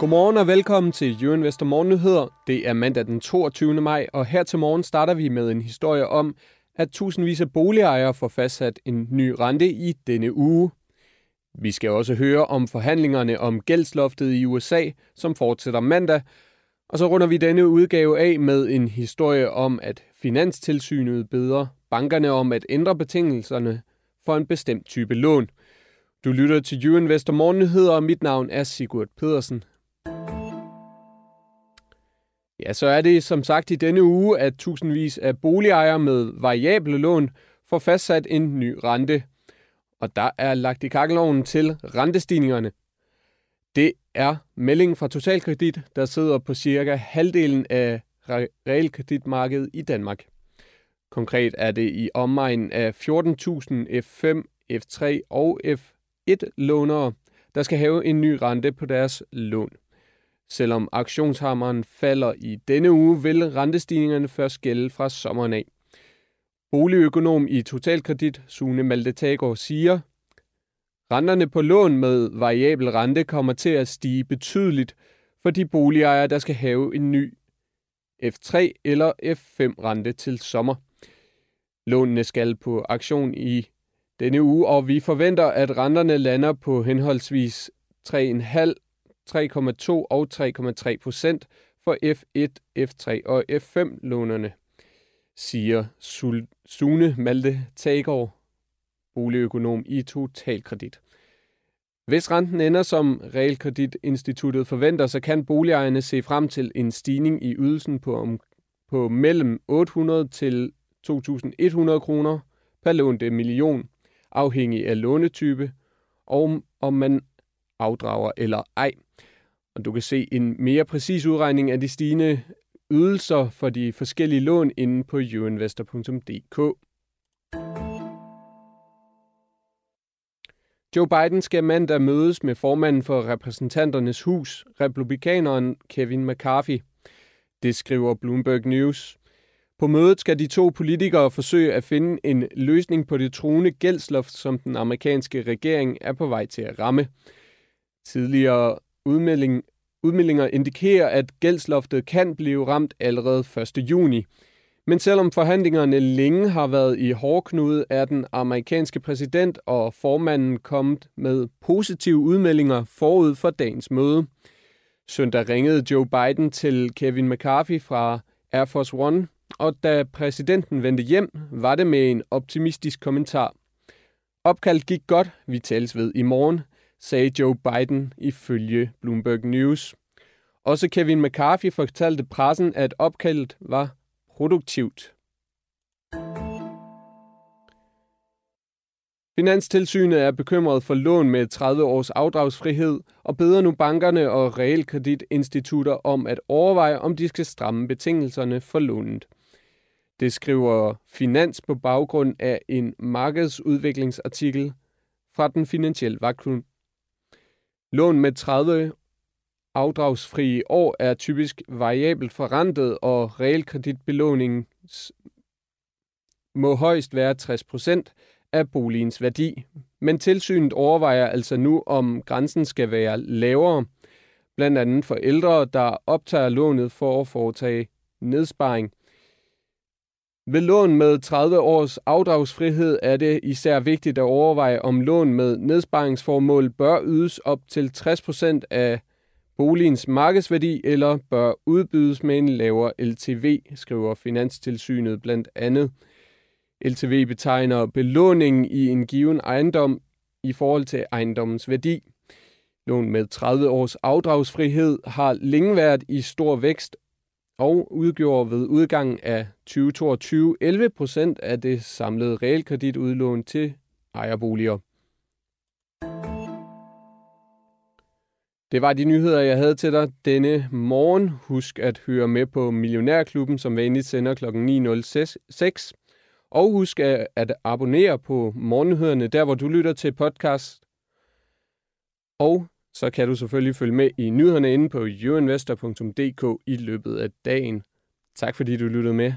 Godmorgen og velkommen til Jørgen Vester Morgennyheder. Det er mandag den 22. maj, og her til morgen starter vi med en historie om, at tusindvis af boligejere får fastsat en ny rente i denne uge. Vi skal også høre om forhandlingerne om gældsloftet i USA, som fortsætter mandag. Og så runder vi denne udgave af med en historie om, at Finanstilsynet beder bankerne om at ændre betingelserne for en bestemt type lån. Du lytter til Jørgen Vester Morgennyheder, og mit navn er Sigurd Pedersen. Ja, så er det som sagt i denne uge, at tusindvis af boligejere med variable lån får fastsat en ny rente. Og der er lagt i kakkeloven til rentestigningerne. Det er meldingen fra Totalkredit, der sidder på cirka halvdelen af realkreditmarkedet i Danmark. Konkret er det i omegnen af 14.000 F5, F3 og F1-lånere, der skal have en ny rente på deres lån. Selvom aktionshammeren falder i denne uge, vil rentestigningerne først gælde fra sommeren af. Boligøkonom i Totalkredit, Sune Malte Tagård, siger, Renterne på lån med variabel rente kommer til at stige betydeligt for de boligejere, der skal have en ny F3 eller F5-rente til sommer. Lånene skal på aktion i denne uge, og vi forventer, at renterne lander på henholdsvis 3,5 3,2 og 3,3 procent for F1, F3 og F5-lånerne, siger Sune Malte Tagård, boligøkonom i Totalkredit. Hvis renten ender som Realkreditinstituttet forventer, så kan boligejerne se frem til en stigning i ydelsen på, om, på mellem 800 til 2.100 kroner per lånte million, afhængig af lånetype, og om man afdrager eller ej. Og du kan se en mere præcis udregning af de stigende ydelser for de forskellige lån inde på youinvestor.dk. Joe Biden skal mandag mødes med formanden for repræsentanternes hus, republikaneren Kevin McCarthy. Det skriver Bloomberg News. På mødet skal de to politikere forsøge at finde en løsning på det truende gældsloft, som den amerikanske regering er på vej til at ramme. Tidligere udmelding, udmeldinger indikerer, at gældsloftet kan blive ramt allerede 1. juni. Men selvom forhandlingerne længe har været i hårdknude, er den amerikanske præsident og formanden kommet med positive udmeldinger forud for dagens møde. Søndag ringede Joe Biden til Kevin McCarthy fra Air Force One, og da præsidenten vendte hjem, var det med en optimistisk kommentar. Opkaldet gik godt, vi tales ved i morgen, sagde Joe Biden ifølge Bloomberg News. Også Kevin McCarthy fortalte pressen, at opkaldet var produktivt. Finanstilsynet er bekymret for lån med 30 års afdragsfrihed og beder nu bankerne og realkreditinstitutter om at overveje, om de skal stramme betingelserne for lånet. Det skriver Finans på baggrund af en markedsudviklingsartikel fra den finansielle vakuum. Lån med 30 afdragsfrie år er typisk variabelt forrentet, og realkreditbelåningen må højst være 60% af boligens værdi. Men tilsynet overvejer altså nu, om grænsen skal være lavere, blandt andet for ældre, der optager lånet for at foretage nedsparing. Ved lån med 30 års afdragsfrihed er det især vigtigt at overveje, om lån med nedsparingsformål bør ydes op til 60% af boligens markedsværdi eller bør udbydes med en lavere LTV, skriver Finanstilsynet blandt andet. LTV betegner belåningen i en given ejendom i forhold til ejendommens værdi. Lån med 30 års afdragsfrihed har længe været i stor vækst og udgjorde ved udgangen af 2022 11 procent af det samlede realkreditudlån til ejerboliger. Det var de nyheder, jeg havde til dig denne morgen. Husk at høre med på Millionærklubben, som vanligt sender kl. 9.06. Og husk at, abonnere på morgennyhederne, der hvor du lytter til podcast. Og så kan du selvfølgelig følge med i nyhederne inde på youinvestor.dk i løbet af dagen. Tak fordi du lyttede med.